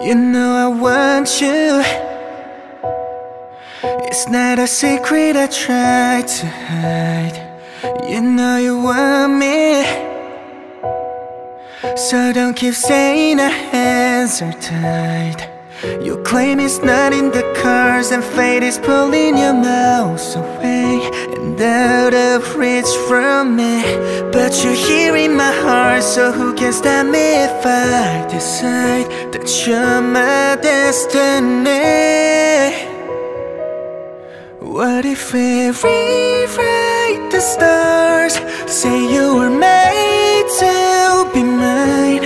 You know I want you. It's not a secret I try to hide. You know you want me. So don't keep saying our hands are tied. You claim it's not in the cards, and fate is pulling your mouse away and out of reach from me. But you're here in my heart, so who can stop me if I decide that you're my destiny? What if we rewrite the stars? Say you were made to be mine.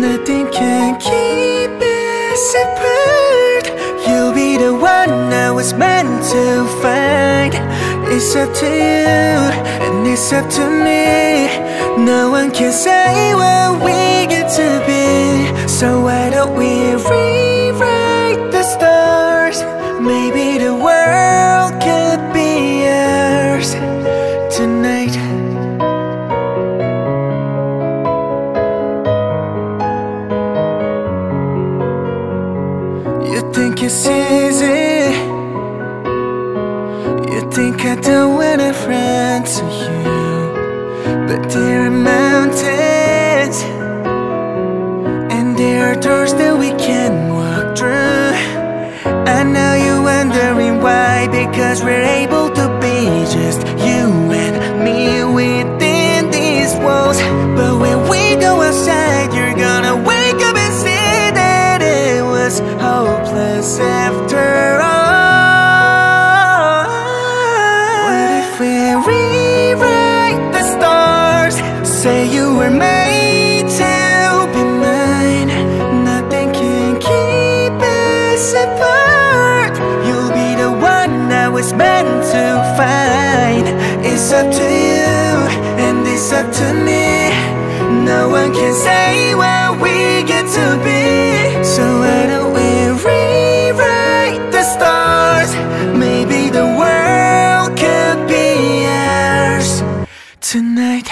Nothing can was meant to find. It's up to you, and it's up to me. No one can say what we get to be. So why don't we rewrite the stars? Maybe the world could be ours tonight. You think it's easy? Think I don't wanna run to you? But there are mountains, and there are doors that we can walk through. I know you're wondering why, because we're able to be just you and me within these walls. But when we go outside, you're gonna wake up and see that it was hopeless after heart You'll be the one I was meant to find It's up to you and it's up to me. No one can say where we get to be. So why don't we rewrite the stars? Maybe the world could be ours Tonight.